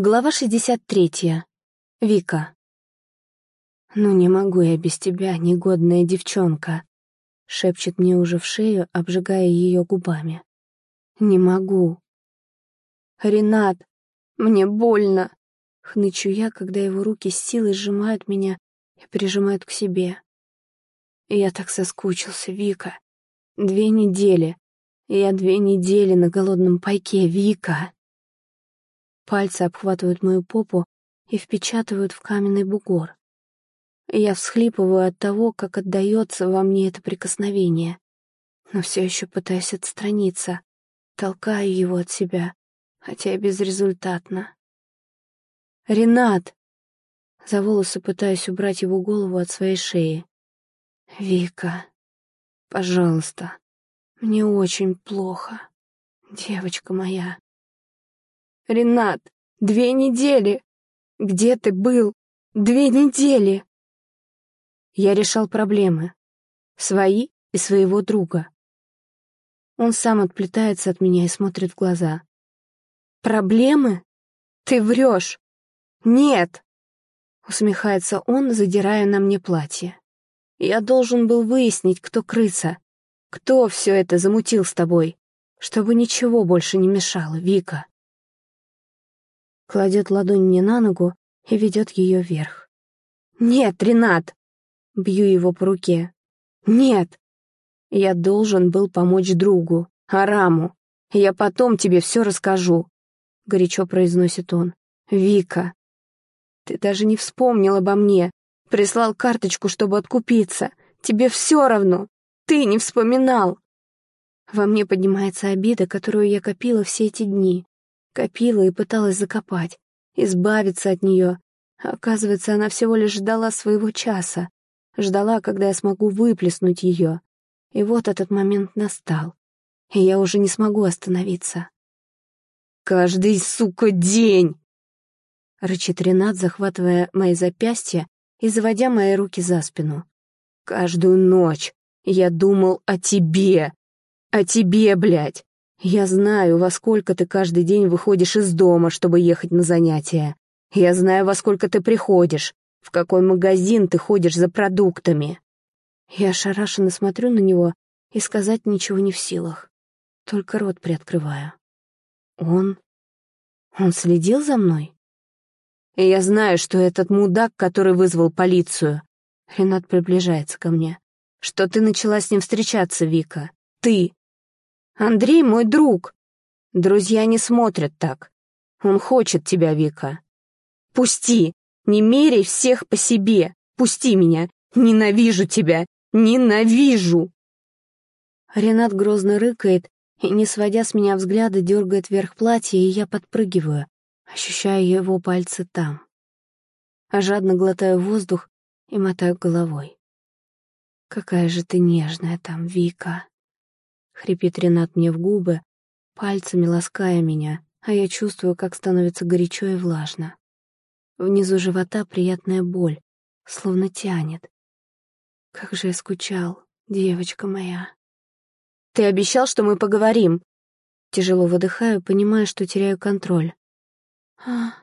Глава 63. Вика. «Ну не могу я без тебя, негодная девчонка», — шепчет мне уже в шею, обжигая ее губами. «Не могу». «Ренат, мне больно», — хнычу я, когда его руки с силой сжимают меня и прижимают к себе. Я так соскучился, Вика. Две недели. Я две недели на голодном пайке, Вика. Пальцы обхватывают мою попу и впечатывают в каменный бугор. Я всхлипываю от того, как отдается во мне это прикосновение, но все еще пытаюсь отстраниться, толкаю его от себя, хотя и безрезультатно. «Ренат!» За волосы пытаюсь убрать его голову от своей шеи. «Вика, пожалуйста, мне очень плохо, девочка моя». Ренат, две недели! Где ты был? Две недели!» Я решал проблемы. Свои и своего друга. Он сам отплетается от меня и смотрит в глаза. «Проблемы? Ты врешь!» «Нет!» — усмехается он, задирая на мне платье. «Я должен был выяснить, кто крыса, кто все это замутил с тобой, чтобы ничего больше не мешало, Вика кладет ладонь мне на ногу и ведет ее вверх. «Нет, Ренат!» Бью его по руке. «Нет!» Я должен был помочь другу, Араму. Я потом тебе все расскажу, — горячо произносит он. «Вика, ты даже не вспомнил обо мне. Прислал карточку, чтобы откупиться. Тебе все равно. Ты не вспоминал». Во мне поднимается обида, которую я копила все эти дни. Копила и пыталась закопать, избавиться от нее. Оказывается, она всего лишь ждала своего часа. Ждала, когда я смогу выплеснуть ее. И вот этот момент настал. И я уже не смогу остановиться. «Каждый, сука, день!» Рычит Ренат, захватывая мои запястья и заводя мои руки за спину. «Каждую ночь я думал о тебе! О тебе, блядь! Я знаю, во сколько ты каждый день выходишь из дома, чтобы ехать на занятия. Я знаю, во сколько ты приходишь, в какой магазин ты ходишь за продуктами. Я ошарашенно смотрю на него и сказать ничего не в силах. Только рот приоткрываю. Он... Он следил за мной? И я знаю, что этот мудак, который вызвал полицию... Ренат приближается ко мне. Что ты начала с ним встречаться, Вика. Ты, Андрей мой друг. Друзья не смотрят так. Он хочет тебя, Вика. Пусти, не меряй всех по себе. Пусти меня. Ненавижу тебя. Ненавижу. Ренат грозно рыкает и, не сводя с меня взгляда, дергает вверх платье, и я подпрыгиваю, ощущая его пальцы там. А жадно глотаю воздух и мотаю головой. Какая же ты нежная там, Вика. Хрипит Ренат мне в губы, пальцами лаская меня, а я чувствую, как становится горячо и влажно. Внизу живота приятная боль, словно тянет. Как же я скучал, девочка моя. Ты обещал, что мы поговорим. Тяжело выдыхаю, понимая, что теряю контроль. А,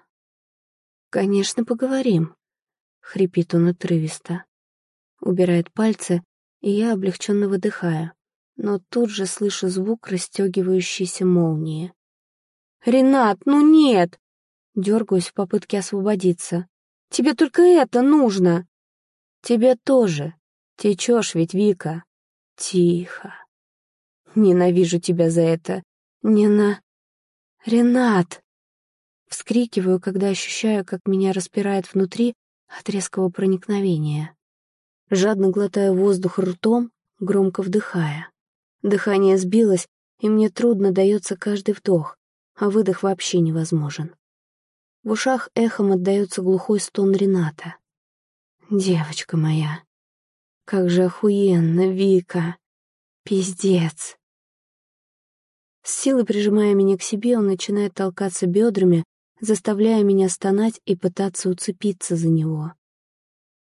конечно, поговорим. Хрипит он отрывисто. Убирает пальцы, и я облегченно выдыхаю но тут же слышу звук расстегивающейся молнии. «Ренат, ну нет!» Дергаюсь в попытке освободиться. «Тебе только это нужно!» «Тебе тоже. Течешь ведь, Вика!» «Тихо!» «Ненавижу тебя за это! Не на...» «Ренат!» Вскрикиваю, когда ощущаю, как меня распирает внутри от резкого проникновения. Жадно глотаю воздух ртом, громко вдыхая. Дыхание сбилось, и мне трудно дается каждый вдох, а выдох вообще невозможен. В ушах эхом отдается глухой стон Рената. «Девочка моя, как же охуенно, Вика! Пиздец!» С силой прижимая меня к себе, он начинает толкаться бедрами, заставляя меня стонать и пытаться уцепиться за него.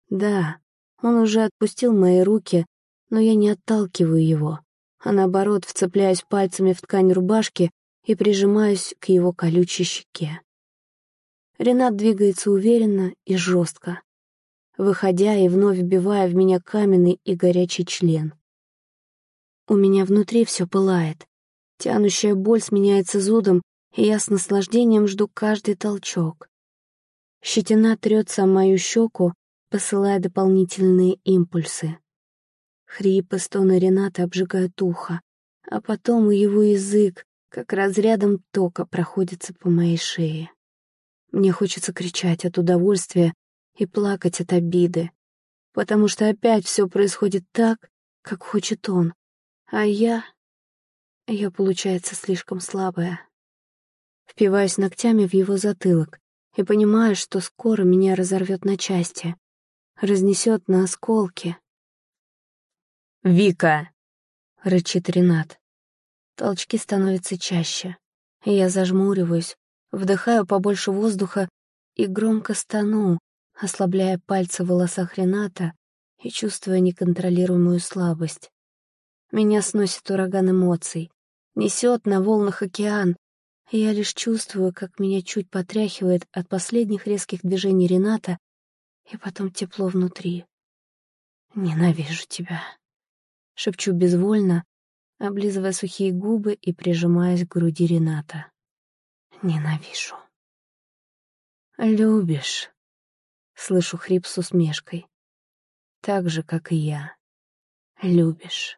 Да, он уже отпустил мои руки, но я не отталкиваю его, а наоборот вцепляюсь пальцами в ткань рубашки и прижимаюсь к его колючей щеке. Ренат двигается уверенно и жестко, выходя и вновь вбивая в меня каменный и горячий член. У меня внутри все пылает. Тянущая боль сменяется зудом, и я с наслаждением жду каждый толчок. Щетина трется о мою щеку, посылая дополнительные импульсы. Хрипы, стоны Рената обжигают ухо, а потом и его язык, как разрядом тока, проходится по моей шее. Мне хочется кричать от удовольствия и плакать от обиды, потому что опять все происходит так, как хочет он, а я... Я, получается, слишком слабая. Впиваюсь ногтями в его затылок и понимаю, что скоро меня разорвет на части, разнесет на осколки. «Вика!» — рычит Ренат. Толчки становятся чаще, я зажмуриваюсь, вдыхаю побольше воздуха и громко стану, ослабляя пальцы в волосах Рената и чувствуя неконтролируемую слабость. Меня сносит ураган эмоций, несет на волнах океан, я лишь чувствую, как меня чуть потряхивает от последних резких движений Рената и потом тепло внутри. «Ненавижу тебя», — шепчу безвольно, облизывая сухие губы и прижимаясь к груди Рената. Ненавижу. Любишь. Слышу хрип с усмешкой. Так же, как и я. Любишь.